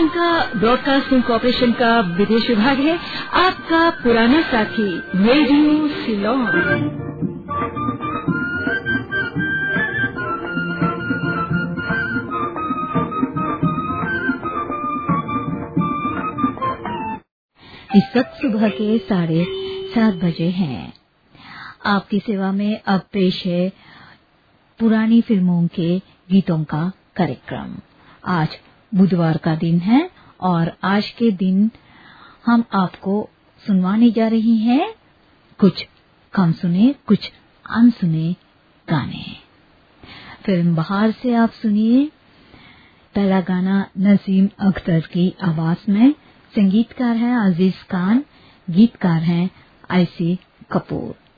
Sri Lanka broadcasting corporation का विदेश विभाग है। आपका पुराना साथी, रेडियो सिलोन। इस वक्त सुबह के साढ़े सात बजे हैं। आपकी सेवा में अब पेश है पुरानी फ़िल्मों के गीतों का कार्यक्रम। आज बुधवार का दिन है और आज के दिन हम आपको सुनवाने जा रही हैं। कुछ कम सुने, कुछ अनसुने गाने। फ़िल्म बहार से आप सुनिए। पहला गाना नसीम अख्तर की आवाज़ में संगीतकार है अज़ीज़ खान, गीतकार हैं आईसी कपूर।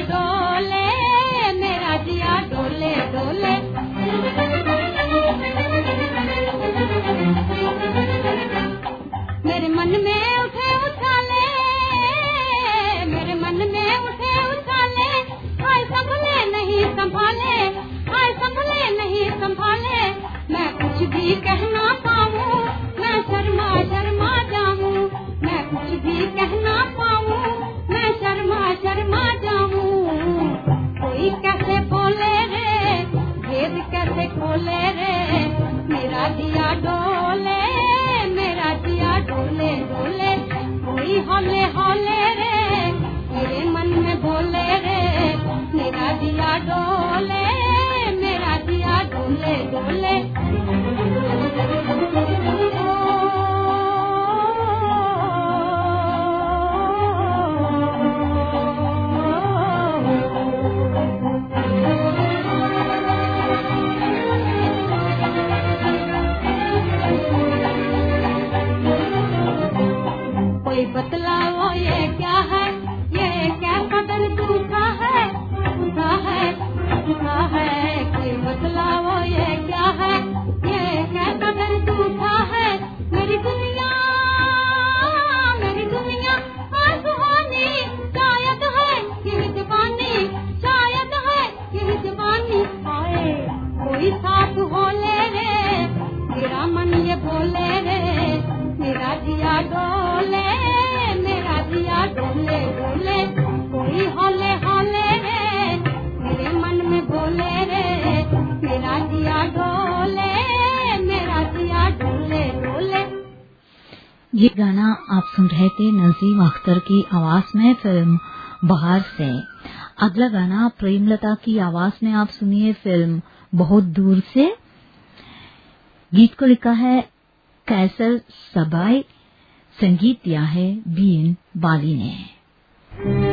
my God. ये अख्तर की आवाज़ में फ़िल्म बाहर से। अगला गाना प्रेमलता की आवाज़ में आप सुनिए फ़िल्म बहुत दूर से। गीत को लिखा है कैसर सबाई, संगीत दिया है बीन बाली ने।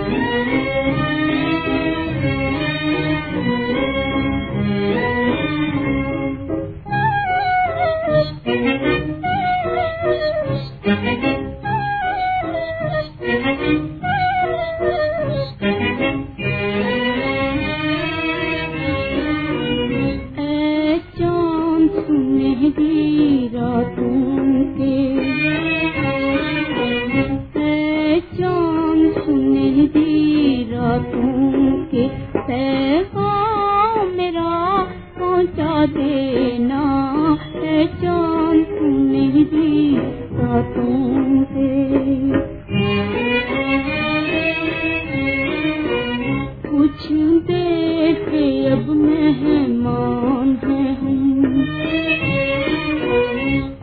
देख अब मेहमान है। हम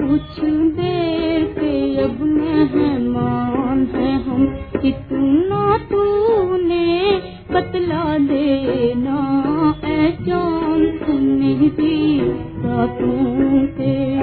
कुछ देर अब मेहमान है। हम इतना तूने बतला देना, ऐ जान तुम मेरी रातों के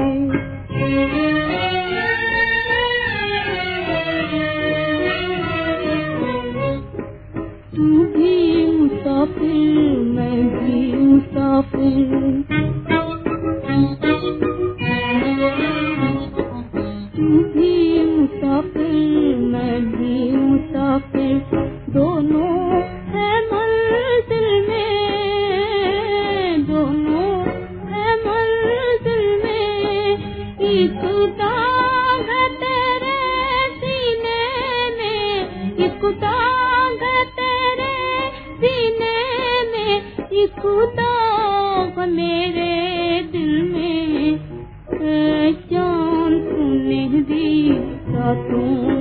खुदा मेरे दिल में चाँद तूने दी तू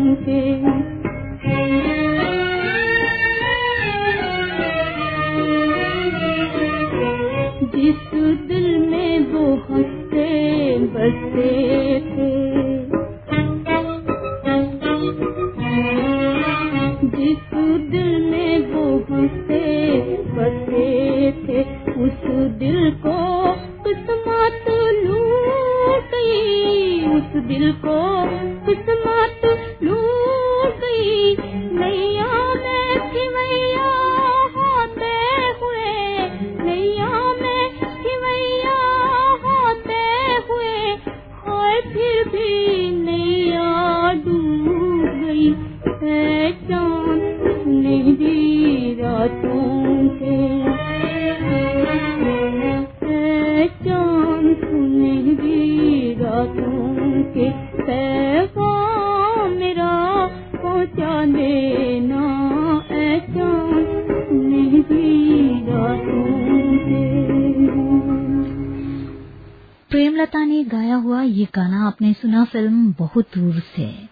बहुत दूर से।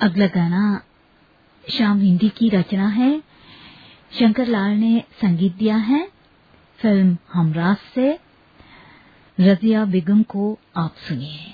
अगला गाना श्याम हिंदी की रचना है। शंकर लाल ने संगीत दिया है। फ़िल्म हमराज से। रजिया बेगम को आप सुनिए।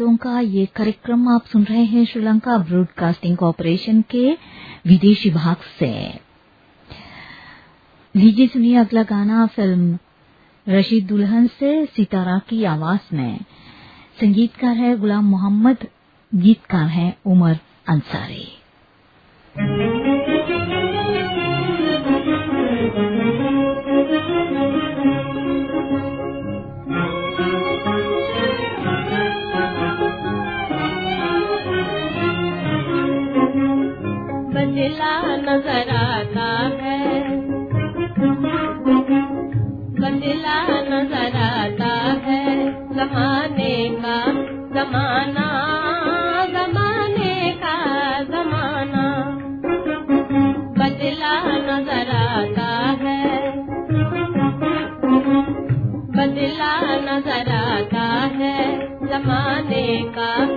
गीतों का ये कार्यक्रम आप सुन रहे हैं श्रीलंका ब्रॉडकास्टिंग कॉरपोरेशन के विदेशी भाग से। लीजिए सुनिए अगला गाना, फ़िल्म रशीद दुल्हन से सितारा की आवाज़ में। संगीतकार है गुलाम मोहम्मद, गीतकार है उमर अंसारी। नज़र आता है। बदला नज़र आता है। जमाने का जमाना, जमाने का जमाना। बदला नज़र आता है। बदला नज़र आता है। जमाने का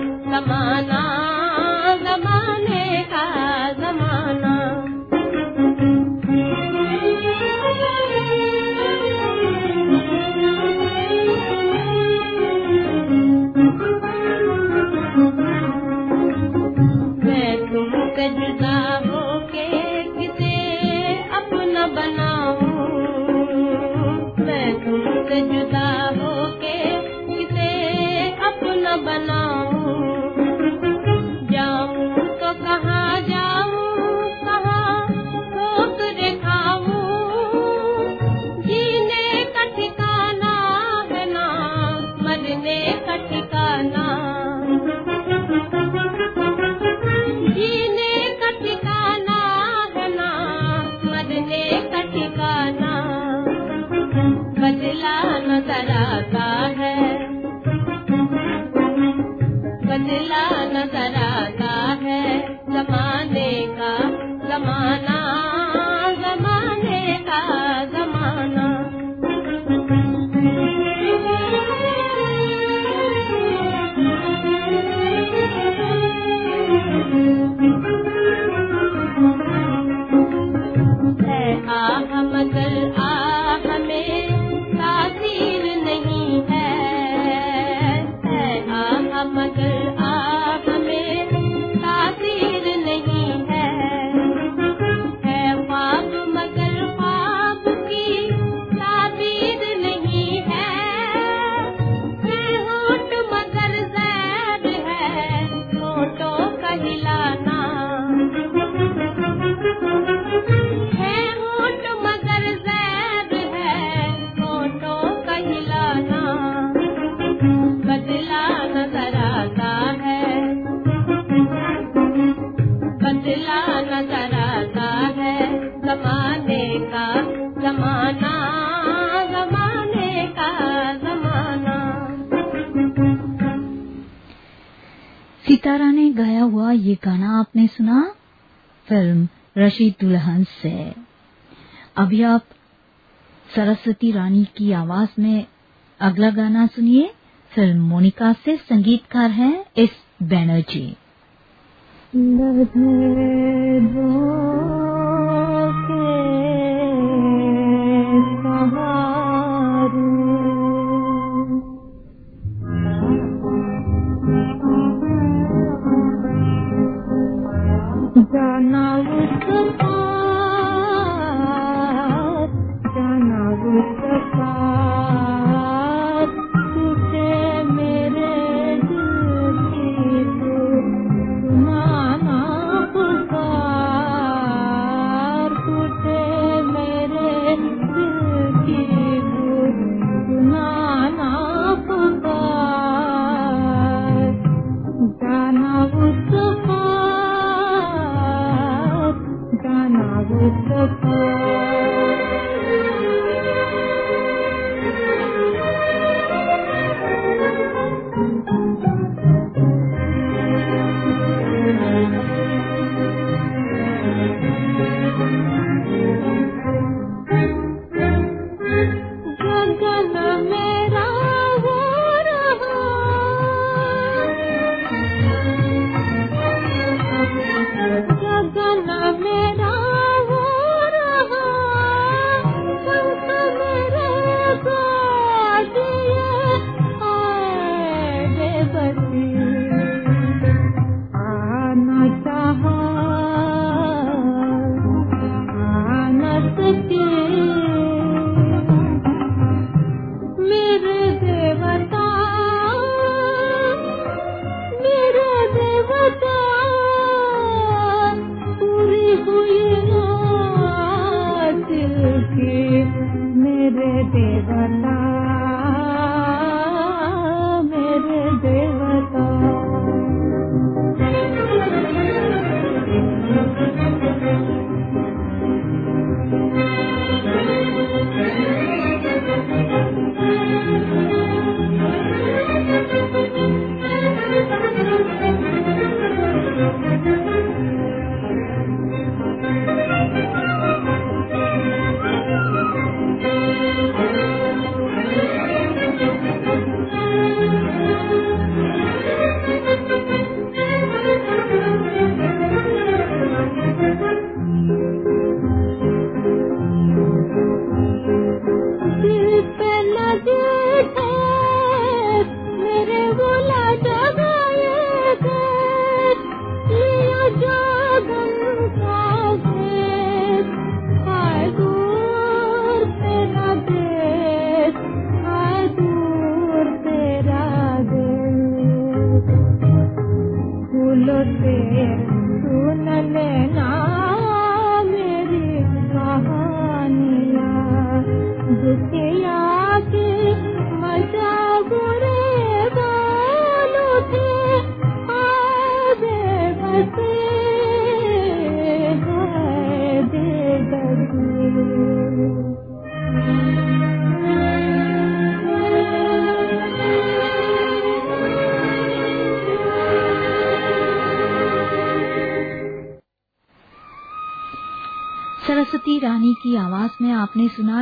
ने गाया हुआ ये गाना आपने सुना? फ़िल्म रशीद दुल्हन से। अभी आप सरस्वती रानी की आवाज़ में अगला गाना सुनिए। फ़िल्म मोनिका से संगीतकार हैं एस बैनर्जी।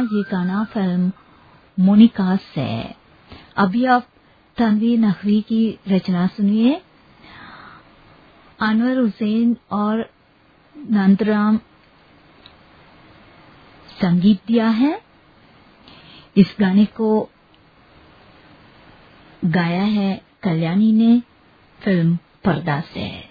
ये गाना फ़िल्म मोनिका से अभी आप तनवीर नकवी की रचना सुनिए। अनवर हुसैन और नंदराम संगीत दिया है। इस गाने को गाया है कल्याणी ने फ़िल्म पर्दा से।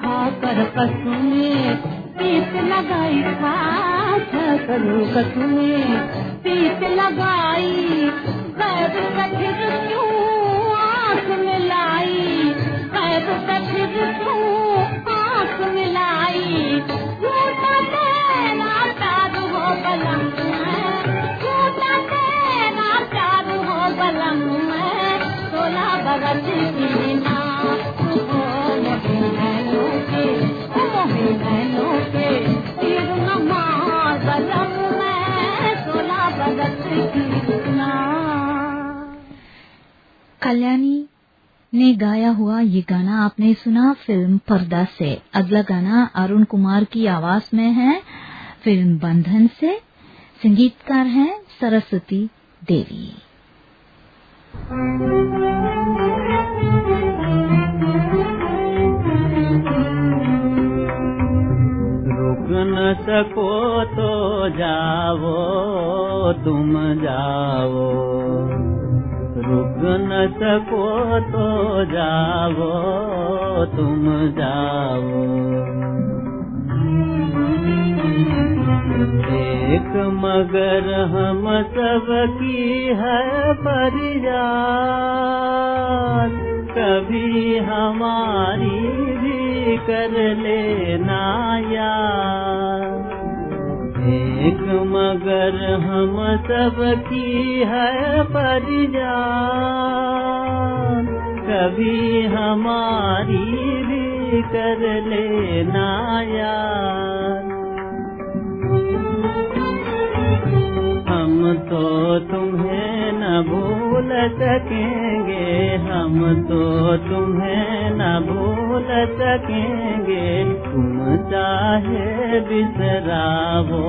खाकर कसू में पीस लगाई खास करू कसू में पीस लगाई गैर कठिन क्यों आँख मिलाई? गैर कठिन क्यों कल्याणी ने गाया हुआ ये गाना आपने सुना फ़िल्म पर्दा से। अगला गाना अरुण कुमार की आवाज़ में है। फ़िल्म बंधन से। संगीतकार हैं सरस्वती देवी। सको तो जाओ तुम जाओ रुक न सको तो जाओ तुम जाओ एक मगर हम सब की है फरियाद, कभी हमारी भी कर लेना याद। एक मगर हम सब की है फरियाद, कभी हमारी भी कर लेना याद। हम तो तुम्हें न भूल सकेंगे, हम तो तुम्हें न भूल सकेंगे। तुम चाहे बिसरावो,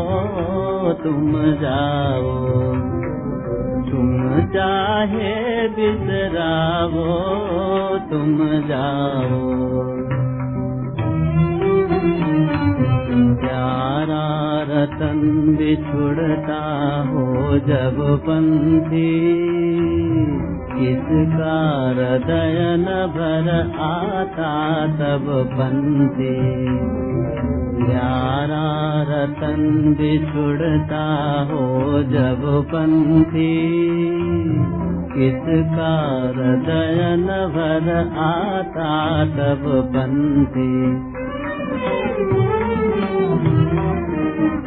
तुम जाओ। तुम चाहे बिसरावो, तुम जाओ। रतन बिछुड़ता हो जब पंथी किसका हृदय न भर आता तब पंथी प्यारा रतन बिछुड़ता हो जब पंथी किसका हृदय न भर आता तब पंथी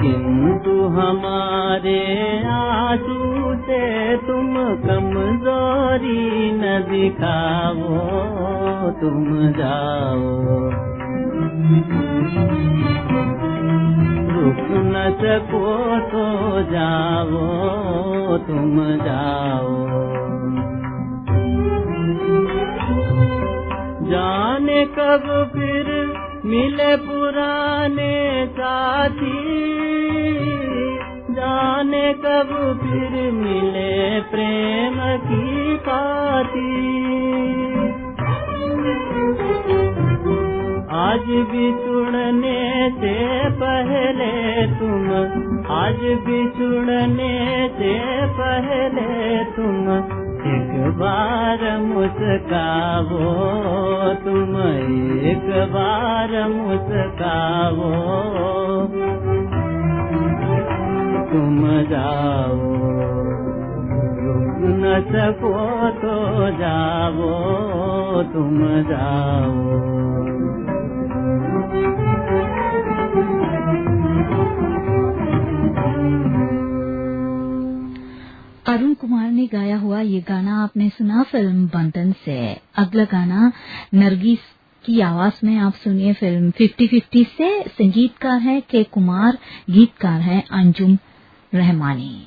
किंतु हमारे आँसू से तुम कमज़ोरी न दिखाओ, तुम जाओ। रुक न सको तो जाओ, तुम जाओ। जाने कब फिर मिले पुराने साथी, जाने कब फिर मिले प्रेम की पाती। आज भी सुनने से पहले तुम, आज भी सुनने से पहले तुम, एक बार मुस्कावो तुम एक बार मुस्कावो। तुम जाओ, रुक न सको तो जाओ। तुम जाओ। अरुण कुमार ने गाया हुआ ये गाना आपने सुना फ़िल्म बंधन से। अगला गाना नरगिस की आवाज़ में आप सुनिए फ़िल्म। फिफ्टी फिफ्टी से संगीतकार है, के कुमार, गीतकार है अंजुम रहमानी।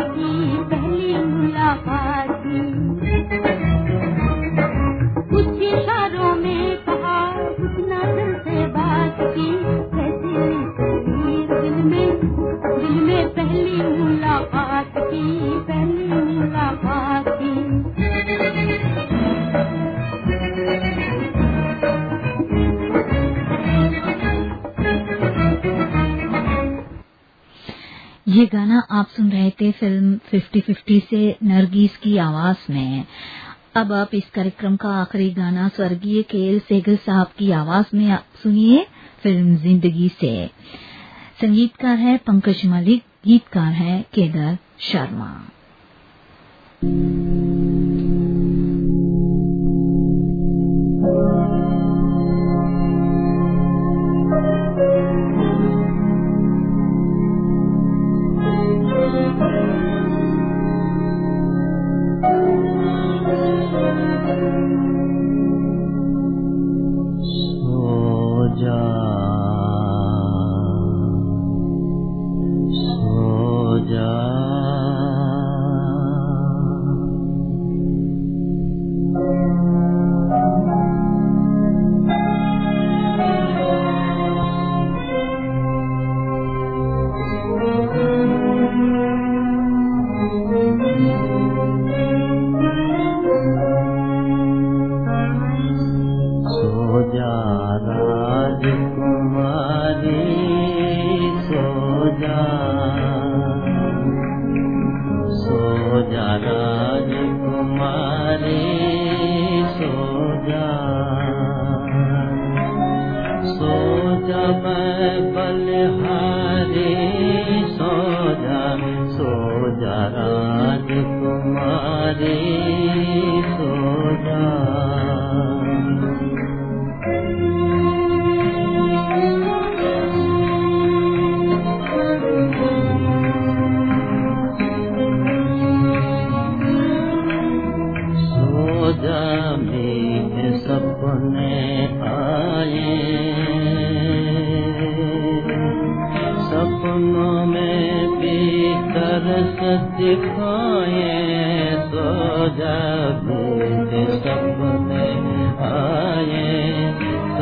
नरगिस की आवाज़ में। अब आप इस कार्यक्रम का आखिरी गाना स्वर्गीय के एल सेगल साहब की आवाज़ में सुनिए फ़िल्म ज़िंदगी से। संगीतकार है पंकज मलिक, गीतकार है केदार शर्मा।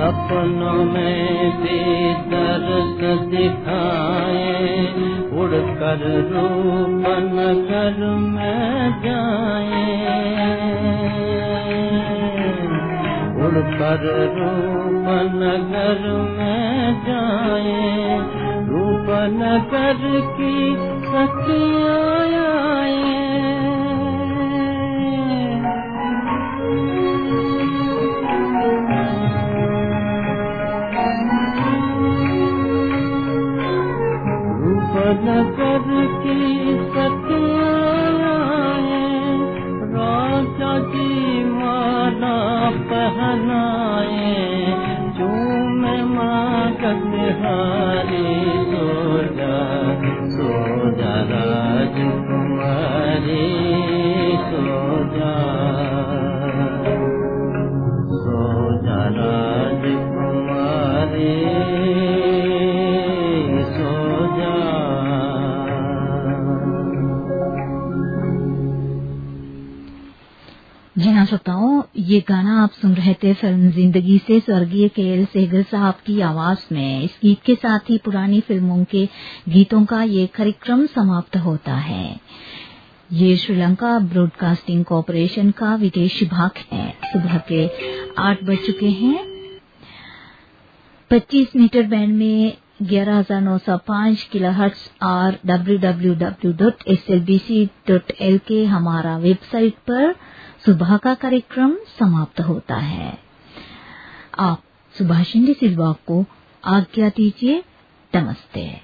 सपनों में भी तरस दिखाए उड़कर रूप नगर में जाए। उड़कर रूप नगर में जाए रूप नगर की सखियाँ आए। रूपनगर की सत्याए राजा जी माला पहनाए चूम मागत हारी। श्रोताओं, ये गाना आप सुन रहे थे फ़िल्म ज़िंदगी से स्वर्गीय के एल सेगल साहब की आवाज़ में। इस गीत के साथ ही पुरानी फ़िल्मों के गीतों का ये कार्यक्रम समाप्त होता है। ये श्रीलंका ब्रॉडकास्टिंग कॉरपोरेशन का विदेश भाग है। सुबह के आठ बज चुके हैं। 25 मीटर बैंड में 11905 किलोहर्ट्ज और www.slbc.lk हमारा वेबसाइट पर सुबह का कार्यक्रम समाप्त होता है। आप सुभाष चंद्र सिलवा को आज्ञा दीजिए। नमस्ते।